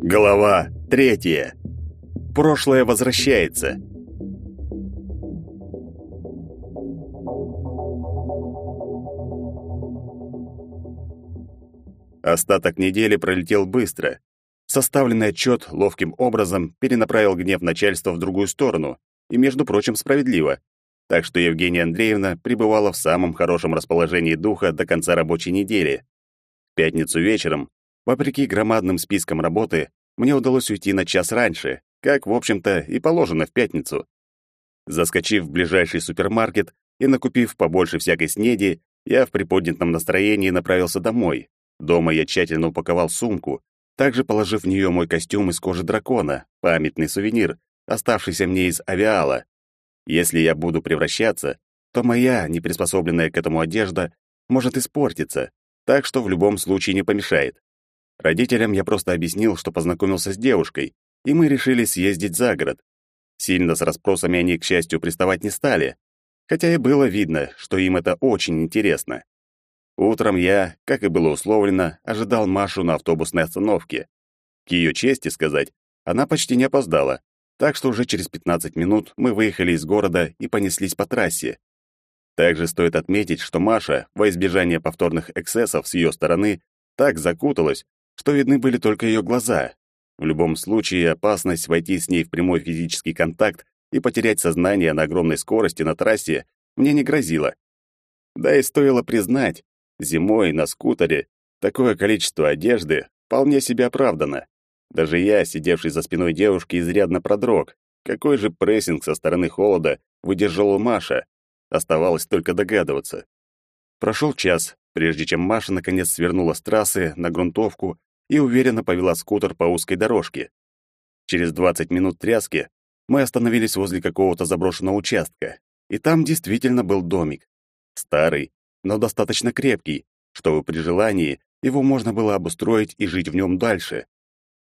Глава третья. Прошлое возвращается. Остаток недели пролетел быстро. Составленный отчет ловким образом перенаправил гнев начальства в другую сторону, и, между прочим, справедливо. Так что Евгения Андреевна пребывала в самом хорошем расположении духа до конца рабочей недели. В пятницу вечером, вопреки громадным спискам работы, мне удалось уйти на час раньше, как, в общем-то, и положено в пятницу. Заскочив в ближайший супермаркет и накупив побольше всякой снеди, я в приподнятом настроении направился домой. Дома я тщательно упаковал сумку, также положив в нее мой костюм из кожи дракона, памятный сувенир, оставшийся мне из авиала. Если я буду превращаться, то моя, неприспособленная к этому одежда, может испортиться, так что в любом случае не помешает. Родителям я просто объяснил, что познакомился с девушкой, и мы решили съездить за город. Сильно с расспросами они, к счастью, приставать не стали, хотя и было видно, что им это очень интересно. Утром я, как и было условлено, ожидал Машу на автобусной остановке. К ее чести сказать, она почти не опоздала, так что уже через 15 минут мы выехали из города и понеслись по трассе. Также стоит отметить, что Маша, во избежание повторных эксцессов с ее стороны, так закуталась, что видны были только ее глаза. В любом случае, опасность войти с ней в прямой физический контакт и потерять сознание на огромной скорости на трассе мне не грозило. Да и стоило признать, зимой на скутере такое количество одежды вполне себе оправдано. Даже я, сидевший за спиной девушки, изрядно продрог. Какой же прессинг со стороны холода выдержала Маша? Оставалось только догадываться. Прошел час, прежде чем Маша наконец свернула с трассы на грунтовку и уверенно повела скутер по узкой дорожке. Через 20 минут тряски мы остановились возле какого-то заброшенного участка, и там действительно был домик. Старый, но достаточно крепкий, чтобы при желании его можно было обустроить и жить в нем дальше.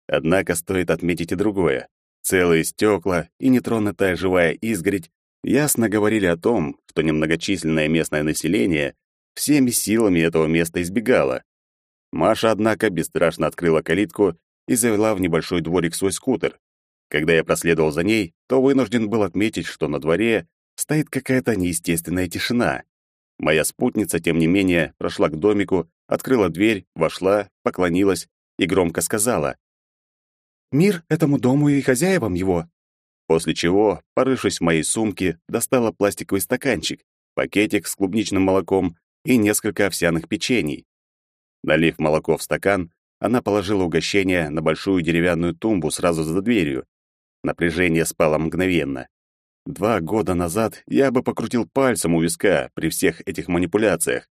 Однако стоит отметить и другое. Целые стекла и нетронутая живая изгородь ясно говорили о том, что немногочисленное местное население всеми силами этого места избегало. Маша, однако, бесстрашно открыла калитку и завела в небольшой дворик свой скутер. Когда я проследовал за ней, то вынужден был отметить, что на дворе стоит какая-то неестественная тишина. Моя спутница, тем не менее, прошла к домику, открыла дверь, вошла, поклонилась и громко сказала. «Мир этому дому и хозяевам его!» После чего, порывшись в моей сумке, достала пластиковый стаканчик, пакетик с клубничным молоком и несколько овсяных печений. Налив молоко в стакан, она положила угощение на большую деревянную тумбу сразу за дверью. Напряжение спало мгновенно. Два года назад я бы покрутил пальцем у виска при всех этих манипуляциях.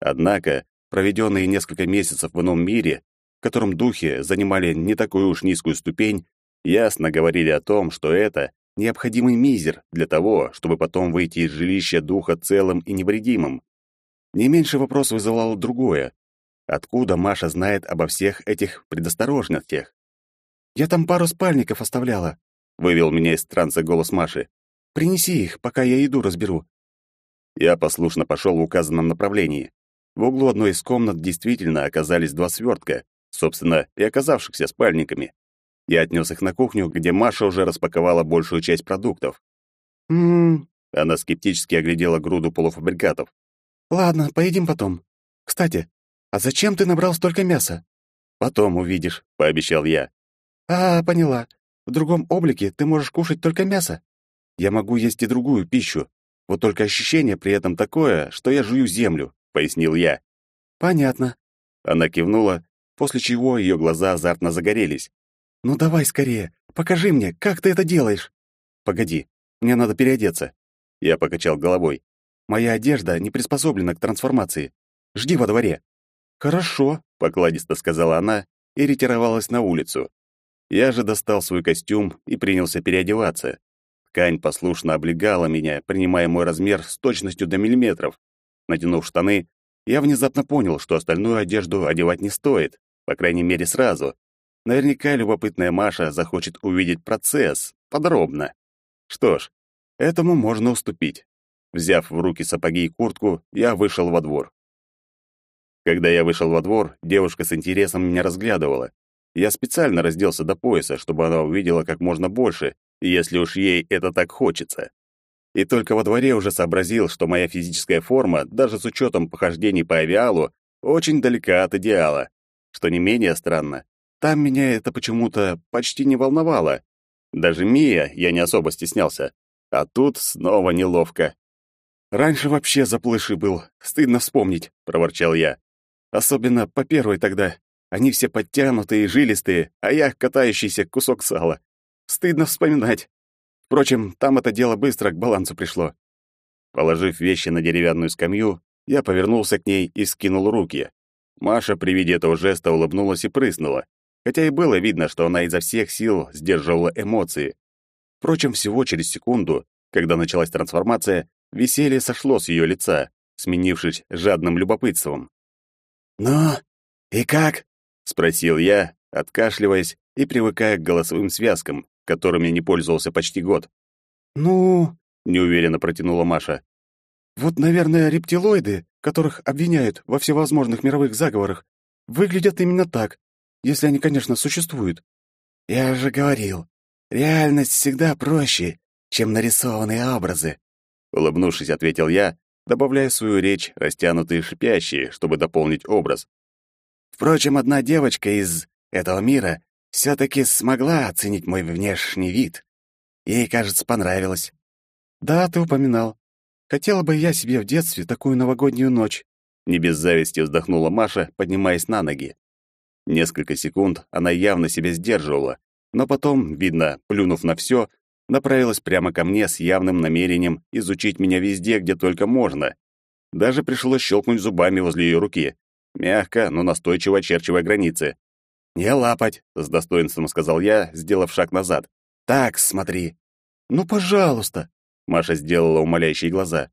Однако, проведенные несколько месяцев в ином мире, в котором духи занимали не такую уж низкую ступень, ясно говорили о том, что это необходимый мизер для того, чтобы потом выйти из жилища духа целым и невредимым. Не меньше вопрос вызывало другое. Откуда Маша знает обо всех этих предосторожностях? «Я там пару спальников оставляла», — вывел меня из транса голос Маши. «Принеси их, пока я еду разберу». Я послушно пошел в указанном направлении. В углу одной из комнат действительно оказались два свертка, собственно, и оказавшихся спальниками. Я отнес их на кухню, где Маша уже распаковала большую часть продуктов. «М-м-м», она скептически оглядела груду полуфабрикатов. «Ладно, поедим потом. Кстати, «А зачем ты набрал столько мяса?» «Потом увидишь», — пообещал я. «А, поняла. В другом облике ты можешь кушать только мясо. Я могу есть и другую пищу. Вот только ощущение при этом такое, что я жую землю», — пояснил я. «Понятно». Она кивнула, после чего ее глаза азартно загорелись. «Ну давай скорее, покажи мне, как ты это делаешь». «Погоди, мне надо переодеться». Я покачал головой. «Моя одежда не приспособлена к трансформации. Жди во дворе». «Хорошо», — покладисто сказала она и ретировалась на улицу. Я же достал свой костюм и принялся переодеваться. Ткань послушно облегала меня, принимая мой размер с точностью до миллиметров. Натянув штаны, я внезапно понял, что остальную одежду одевать не стоит, по крайней мере, сразу. Наверняка любопытная Маша захочет увидеть процесс, подробно. Что ж, этому можно уступить. Взяв в руки сапоги и куртку, я вышел во двор. Когда я вышел во двор, девушка с интересом меня разглядывала. Я специально разделся до пояса, чтобы она увидела как можно больше, если уж ей это так хочется. И только во дворе уже сообразил, что моя физическая форма, даже с учетом похождений по авиалу, очень далека от идеала. Что не менее странно, там меня это почему-то почти не волновало. Даже Мия я не особо стеснялся. А тут снова неловко. «Раньше вообще заплыши был, стыдно вспомнить», — проворчал я. «Особенно по первой тогда. Они все подтянутые и жилистые, а я катающийся кусок сала. Стыдно вспоминать. Впрочем, там это дело быстро к балансу пришло». Положив вещи на деревянную скамью, я повернулся к ней и скинул руки. Маша при виде этого жеста улыбнулась и прыснула, хотя и было видно, что она изо всех сил сдерживала эмоции. Впрочем, всего через секунду, когда началась трансформация, веселье сошло с ее лица, сменившись жадным любопытством. «Ну, и как?» — спросил я, откашливаясь и привыкая к голосовым связкам, которыми не пользовался почти год. «Ну...» — неуверенно протянула Маша. Вот, наверное, рептилоиды, которых обвиняют во всевозможных мировых заговорах, выглядят именно так, если они, конечно, существуют. Я же говорил, реальность всегда проще, чем нарисованные образы. Улыбнувшись, ответил я, добавляя в свою речь растянутые шипящие, чтобы дополнить образ. Впрочем, одна девочка из этого мира все-таки смогла оценить мой внешний вид. Ей, кажется, понравилось. Да, ты упоминал. Хотела бы я себе в детстве такую новогоднюю ночь. Не без зависти вздохнула Маша, поднимаясь на ноги. Несколько секунд она явно себя сдерживала, но потом, видно, плюнув на все, направилась прямо ко мне с явным намерением изучить меня везде, где только можно. Даже пришлось щелкнуть зубами возле ее руки, мягко, но настойчиво очерчивая границы. «Не лапать», — с достоинством сказал я, сделав шаг назад. «Так, смотри». «Ну, пожалуйста», Маша сделала умоляющие глаза.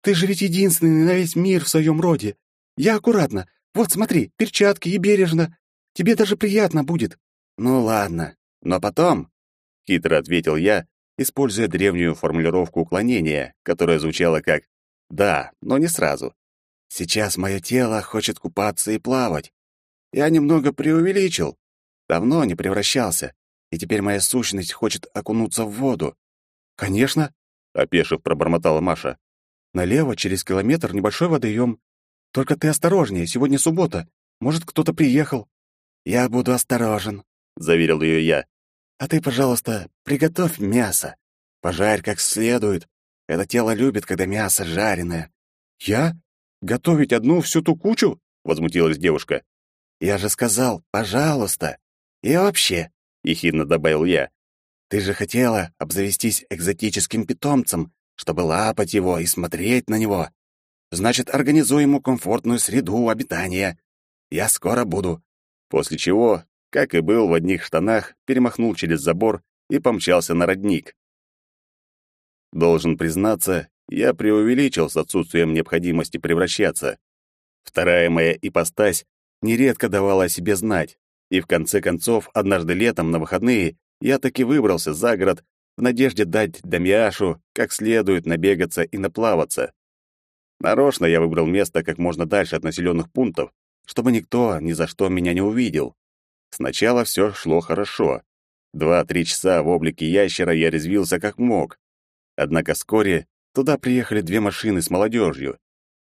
«Ты же ведь единственный на весь мир в своем роде. Я аккуратно. Вот смотри, перчатки и бережно. Тебе даже приятно будет». «Ну ладно, но потом...» — хитро ответил я, используя древнюю формулировку уклонения, которая звучала как «да, но не сразу». «Сейчас мое тело хочет купаться и плавать. Я немного преувеличил. Давно не превращался, и теперь моя сущность хочет окунуться в воду. Конечно, опешив, пробормотала Маша. Налево через километр небольшой водоем. Только ты осторожнее, сегодня суббота. Может, кто-то приехал. Я буду осторожен, заверил ее я. А ты, пожалуйста, приготовь мясо. Пожарь как следует. Это тело любит, когда мясо жареное. Я? Готовить одну всю ту кучу? возмутилась девушка. Я же сказал, пожалуйста. И вообще, ехидно добавил я. Ты же хотела обзавестись экзотическим питомцем, чтобы лапать его и смотреть на него. Значит, организуй ему комфортную среду обитания. Я скоро буду». После чего, как и был в одних штанах, перемахнул через забор и помчался на родник. Должен признаться, я преувеличил с отсутствием необходимости превращаться. Вторая моя ипостась нередко давала о себе знать, и в конце концов, однажды летом на выходные я таки выбрался за город в надежде дать Дамьяшу как следует набегаться и наплаваться. Нарочно я выбрал место как можно дальше от населенных пунктов, чтобы никто ни за что меня не увидел. Сначала все шло хорошо. Два-три часа в облике ящера я резвился как мог. Однако вскоре туда приехали две машины с молодежью.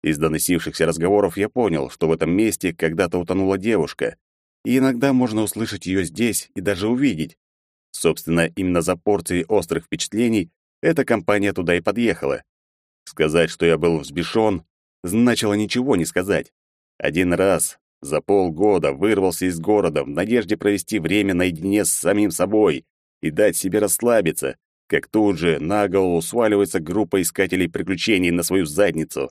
Из доносившихся разговоров я понял, что в этом месте когда-то утонула девушка, и иногда можно услышать ее здесь и даже увидеть. Собственно, именно за порцией острых впечатлений эта компания туда и подъехала. Сказать, что я был взбешен, значило ничего не сказать. Один раз за полгода вырвался из города в надежде провести время наедине с самим собой и дать себе расслабиться, как тут же на голову сваливается группа искателей приключений на свою задницу.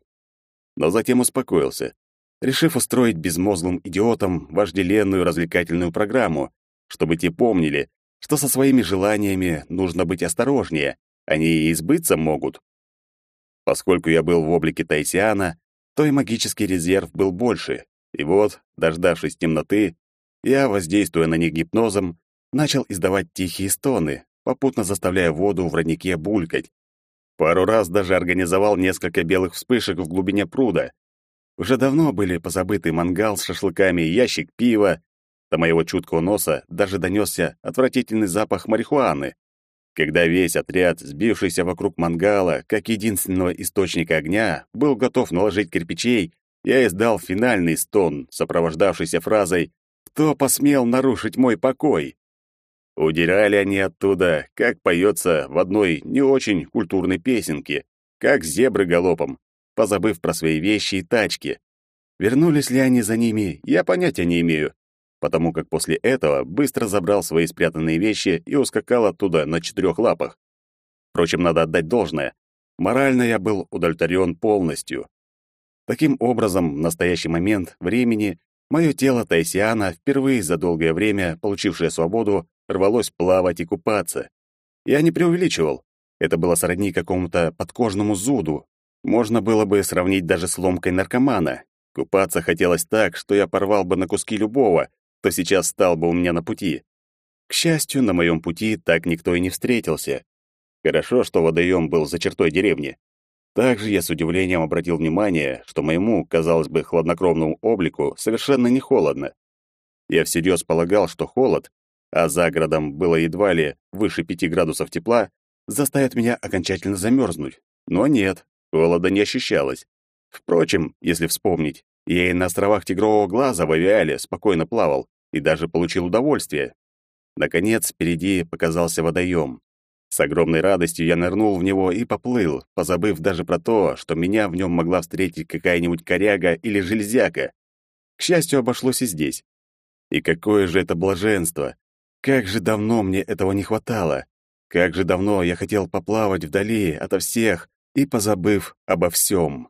Но затем успокоился, решив устроить безмозглым идиотам вожделенную развлекательную программу, чтобы те помнили, что со своими желаниями нужно быть осторожнее, они и избыться могут. Поскольку я был в облике Тайсиана, то и магический резерв был больше. И вот, дождавшись темноты, я, воздействуя на них гипнозом, начал издавать тихие стоны, попутно заставляя воду в роднике булькать. Пару раз даже организовал несколько белых вспышек в глубине пруда. Уже давно были позабыты мангал с шашлыками и ящик пива. До моего чуткого носа даже донесся отвратительный запах марихуаны. Когда весь отряд, сбившийся вокруг мангала, как единственного источника огня, был готов наложить кирпичей, я издал финальный стон, сопровождавшийся фразой «Кто посмел нарушить мой покой?». Удирали они оттуда, как поется в одной не очень культурной песенке, как зебры галопом, позабыв про свои вещи и тачки. Вернулись ли они за ними, я понятия не имею, потому как после этого быстро забрал свои спрятанные вещи и ускакал оттуда на четырех лапах. Впрочем, надо отдать должное. Морально я был удовлетворен полностью. Таким образом, в настоящий момент времени мое тело Тайсиана, впервые за долгое время получившее свободу, рвалось плавать и купаться. Я не преувеличивал. Это было сродни какому-то подкожному зуду. Можно было бы сравнить даже с ломкой наркомана. Купаться хотелось так, что я порвал бы на куски любого, кто сейчас стал бы у меня на пути. К счастью, на моем пути так никто и не встретился. Хорошо, что водоем был за чертой деревни. Также я с удивлением обратил внимание, что моему, казалось бы, хладнокровному облику совершенно не холодно. Я всерьез полагал, что холод, а за городом было едва ли выше пяти градусов тепла, заставит меня окончательно замерзнуть. Но нет, холода не ощущалось. Впрочем, если вспомнить, я и на островах Тигрового Глаза в авиале спокойно плавал и даже получил удовольствие. Наконец, впереди показался водоем. С огромной радостью я нырнул в него и поплыл, позабыв даже про то, что меня в нем могла встретить какая-нибудь коряга или железяка. К счастью, обошлось и здесь. И какое же это блаженство! Как же давно мне этого не хватало! Как же давно я хотел поплавать вдали ото всех и позабыв обо всем.